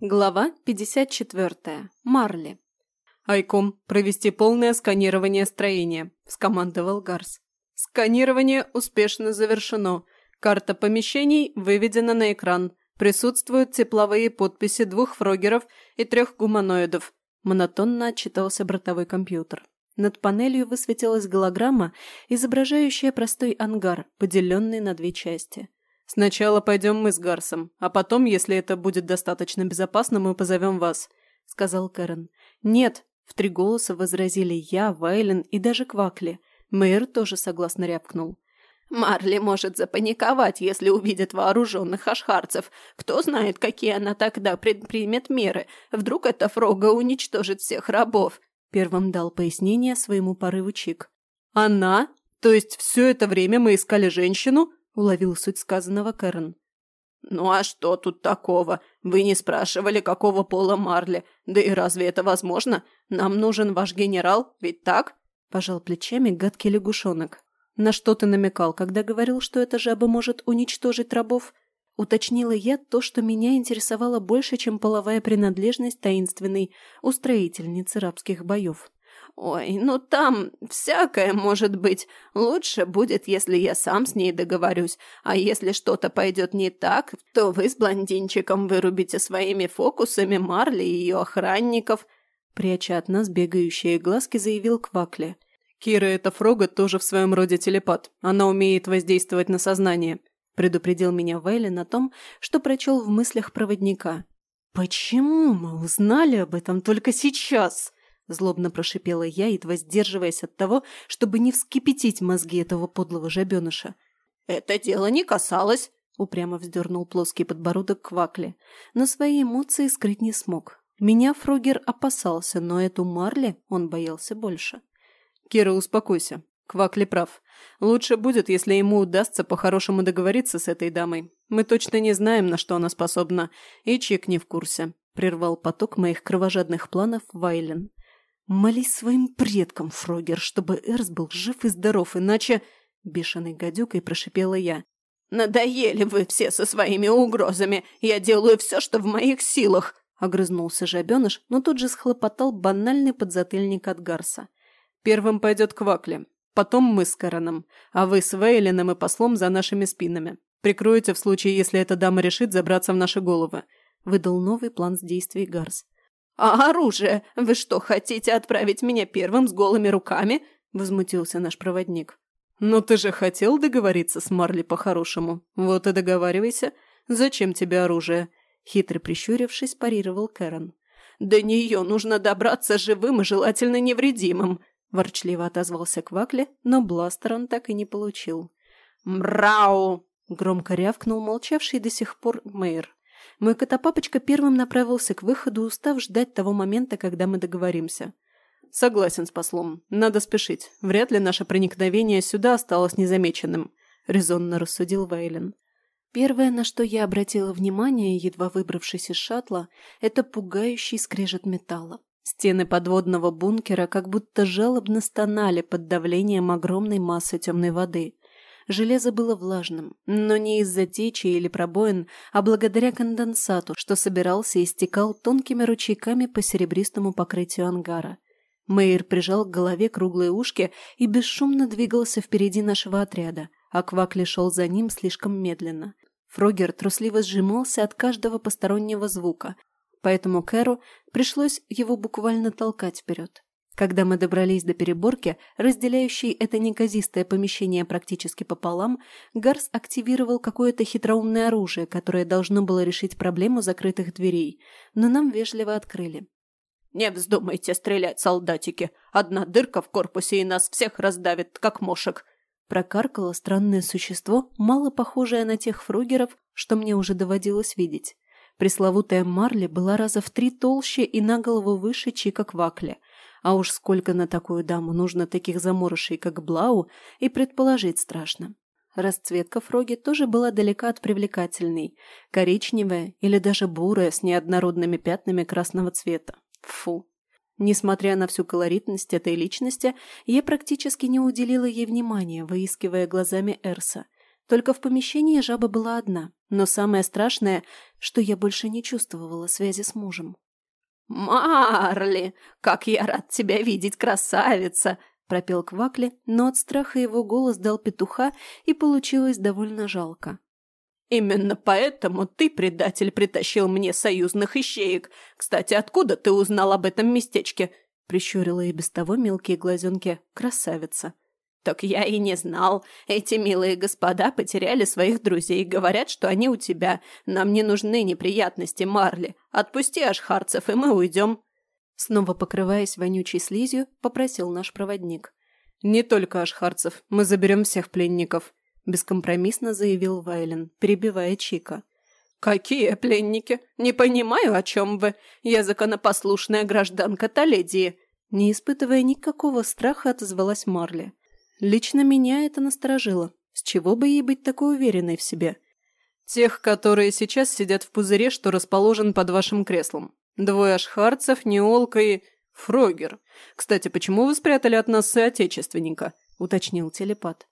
Глава 54. Марли. «Айком, провести полное сканирование строения», – скомандовал Гарс. «Сканирование успешно завершено. Карта помещений выведена на экран. Присутствуют тепловые подписи двух фрогеров и трех гуманоидов», – монотонно отчитался бортовой компьютер. Над панелью высветилась голограмма, изображающая простой ангар, поделенный на две части. «Сначала пойдем мы с Гарсом, а потом, если это будет достаточно безопасно, мы позовем вас», — сказал Кэрон. «Нет», — в три голоса возразили я, Вайлен и даже Квакли. Мэр тоже согласно рявкнул. «Марли может запаниковать, если увидит вооруженных ашхарцев. Кто знает, какие она тогда предпримет меры. Вдруг эта фрога уничтожит всех рабов», — первым дал пояснение своему порыву Чик. «Она? То есть все это время мы искали женщину?» Уловил суть сказанного Кэрон. «Ну а что тут такого? Вы не спрашивали, какого пола Марли. Да и разве это возможно? Нам нужен ваш генерал, ведь так?» Пожал плечами гадкий лягушонок. «На что ты намекал, когда говорил, что эта жаба может уничтожить рабов?» Уточнила я то, что меня интересовало больше, чем половая принадлежность таинственной устроительницы рабских боев. «Ой, ну там всякое может быть. Лучше будет, если я сам с ней договорюсь. А если что-то пойдет не так, то вы с блондинчиком вырубите своими фокусами Марли и ее охранников», пряча от нас бегающие глазки, заявил Квакли. «Кира, эта фрога тоже в своем роде телепат. Она умеет воздействовать на сознание», предупредил меня Вейли на том, что прочел в мыслях проводника. «Почему мы узнали об этом только сейчас?» Злобно прошипела я, едва сдерживаясь от того, чтобы не вскипятить мозги этого подлого жабеныша. «Это дело не касалось!» — упрямо вздернул плоский подбородок Квакли, но свои эмоции скрыть не смог. Меня Фрогер опасался, но эту Марли он боялся больше. «Кира, успокойся. Квакли прав. Лучше будет, если ему удастся по-хорошему договориться с этой дамой. Мы точно не знаем, на что она способна, и Чик не в курсе», — прервал поток моих кровожадных планов Вайлен. Молись своим предкам, Фрогер, чтобы Эрс был жив и здоров, иначе...» Бешеной гадюкой прошипела я. «Надоели вы все со своими угрозами! Я делаю все, что в моих силах!» Огрызнулся жабеныш, но тут же схлопотал банальный подзатыльник от Гарса. «Первым пойдет Квакли, потом мы с Караном, а вы с Вейлином и послом за нашими спинами. Прикроете в случае, если эта дама решит забраться в наши головы», — выдал новый план действий Гарс. «А оружие? Вы что, хотите отправить меня первым с голыми руками?» – возмутился наш проводник. «Но ты же хотел договориться с Марли по-хорошему. Вот и договаривайся. Зачем тебе оружие?» Хитро прищурившись, парировал Кэрон. «До нее нужно добраться живым и желательно невредимым», – ворчливо отозвался Квакли, но бластер он так и не получил. «Мрау!» – громко рявкнул молчавший до сих пор мэр. Мой котопапочка первым направился к выходу, устав ждать того момента, когда мы договоримся. «Согласен с послом. Надо спешить. Вряд ли наше проникновение сюда осталось незамеченным», — резонно рассудил Вейлен. Первое, на что я обратила внимание, едва выбравшись из шаттла, это пугающий скрежет металла. Стены подводного бункера как будто жалобно стонали под давлением огромной массы темной воды. Железо было влажным, но не из-за течи или пробоин, а благодаря конденсату, что собирался и стекал тонкими ручейками по серебристому покрытию ангара. Мэйр прижал к голове круглые ушки и бесшумно двигался впереди нашего отряда, а Квакли шел за ним слишком медленно. Фрогер трусливо сжимался от каждого постороннего звука, поэтому Кэру пришлось его буквально толкать вперед. Когда мы добрались до переборки, разделяющей это неказистое помещение практически пополам, Гарс активировал какое-то хитроумное оружие, которое должно было решить проблему закрытых дверей, но нам вежливо открыли. «Не вздумайте стрелять, солдатики! Одна дырка в корпусе и нас всех раздавит, как мошек!» Прокаркало странное существо, мало похожее на тех фругеров, что мне уже доводилось видеть. Пресловутая Марли была раза в три толще и на голову выше Чика Квакли – а уж сколько на такую даму нужно таких заморышей, как Блау, и предположить страшно. Расцветка Фроги тоже была далека от привлекательной. Коричневая или даже бурая с неоднородными пятнами красного цвета. Фу. Несмотря на всю колоритность этой личности, я практически не уделила ей внимания, выискивая глазами Эрса. Только в помещении жаба была одна, но самое страшное, что я больше не чувствовала связи с мужем. «Марли, как я рад тебя видеть, красавица!» – пропел Квакли, но от страха его голос дал петуха, и получилось довольно жалко. «Именно поэтому ты, предатель, притащил мне союзных ищеек. Кстати, откуда ты узнал об этом местечке?» – прищурила и без того мелкие глазенки красавица. «Так я и не знал. Эти милые господа потеряли своих друзей. Говорят, что они у тебя. Нам не нужны неприятности, Марли. Отпусти ашхарцев, и мы уйдем». Снова покрываясь вонючей слизью, попросил наш проводник. «Не только ашхарцев. Мы заберем всех пленников», – бескомпромиссно заявил Вайлен, перебивая Чика. «Какие пленники? Не понимаю, о чем вы. Я законопослушная гражданка Толедии». Не испытывая никакого страха, отозвалась Марли. Лично меня это насторожило. С чего бы ей быть такой уверенной в себе? Тех, которые сейчас сидят в пузыре, что расположен под вашим креслом. Двое ашхарцев, Неолка и... Фрогер. Кстати, почему вы спрятали от нас соотечественника? Уточнил телепат.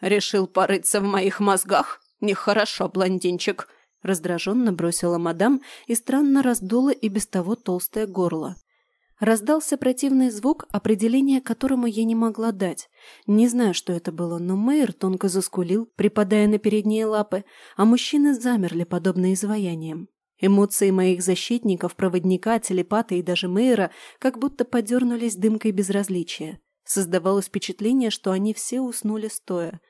Решил порыться в моих мозгах? Нехорошо, блондинчик. Раздраженно бросила мадам и странно раздула и без того толстое горло. Раздался противный звук, определение которому я не могла дать. Не знаю, что это было, но Мэйр тонко заскулил, припадая на передние лапы, а мужчины замерли, подобно изваяниям. Эмоции моих защитников, проводника, телепата и даже Мэйра как будто подернулись дымкой безразличия. Создавалось впечатление, что они все уснули стоя.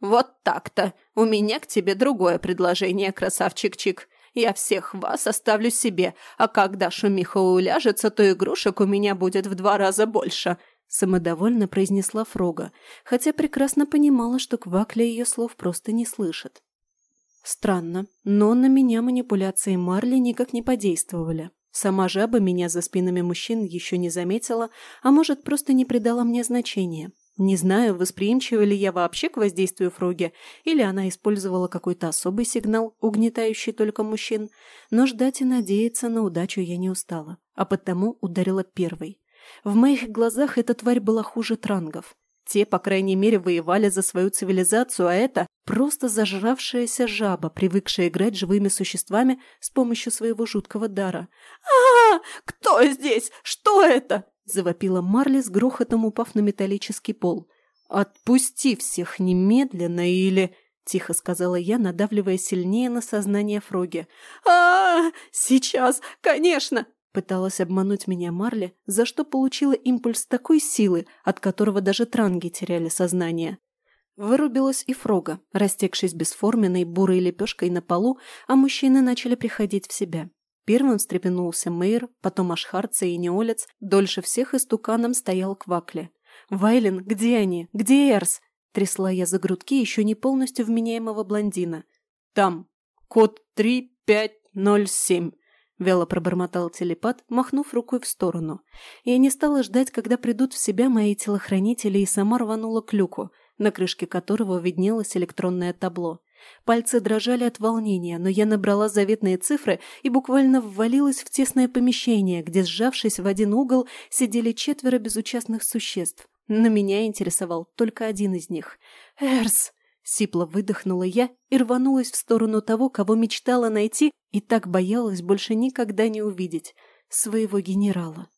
«Вот так-то! У меня к тебе другое предложение, красавчик-чик!» Я всех вас оставлю себе, а когда шумиха уляжется, то игрушек у меня будет в два раза больше», — самодовольно произнесла Фрога, хотя прекрасно понимала, что Квакля ее слов просто не слышит. Странно, но на меня манипуляции Марли никак не подействовали. Сама жаба меня за спинами мужчин еще не заметила, а может, просто не придала мне значения. Не знаю, восприимчива ли я вообще к воздействию Фроги, или она использовала какой-то особый сигнал, угнетающий только мужчин, но ждать и надеяться на удачу я не устала, а потому ударила первой. В моих глазах эта тварь была хуже трангов. Те, по крайней мере, воевали за свою цивилизацию, а это просто зажравшаяся жаба, привыкшая играть живыми существами с помощью своего жуткого дара. а, -а, -а Кто здесь? Что это?» Завопила Марли с грохотом упав на металлический пол. «Отпусти всех немедленно или...» — тихо сказала я, надавливая сильнее на сознание Фроги. а, -а, -а Сейчас, конечно!» Пыталась обмануть меня Марли, за что получила импульс такой силы, от которого даже транги теряли сознание. Вырубилась и Фрога, растекшись бесформенной бурой лепешкой на полу, а мужчины начали приходить в себя. Первым встрепенулся Мейр, потом Ашхарца и Неолец, дольше всех истуканом стоял Квакли. «Вайлен, где они? Где Эрс?» Трясла я за грудки еще не полностью вменяемого блондина. «Там. Код 3507», — вяло пробормотал телепат, махнув рукой в сторону. Я не стала ждать, когда придут в себя мои телохранители, и сама рванула к люку, на крышке которого виднелось электронное табло. Пальцы дрожали от волнения, но я набрала заветные цифры и буквально ввалилась в тесное помещение, где, сжавшись в один угол, сидели четверо безучастных существ. Но меня интересовал только один из них. «Эрс!» — сипло выдохнула я и рванулась в сторону того, кого мечтала найти и так боялась больше никогда не увидеть — своего генерала.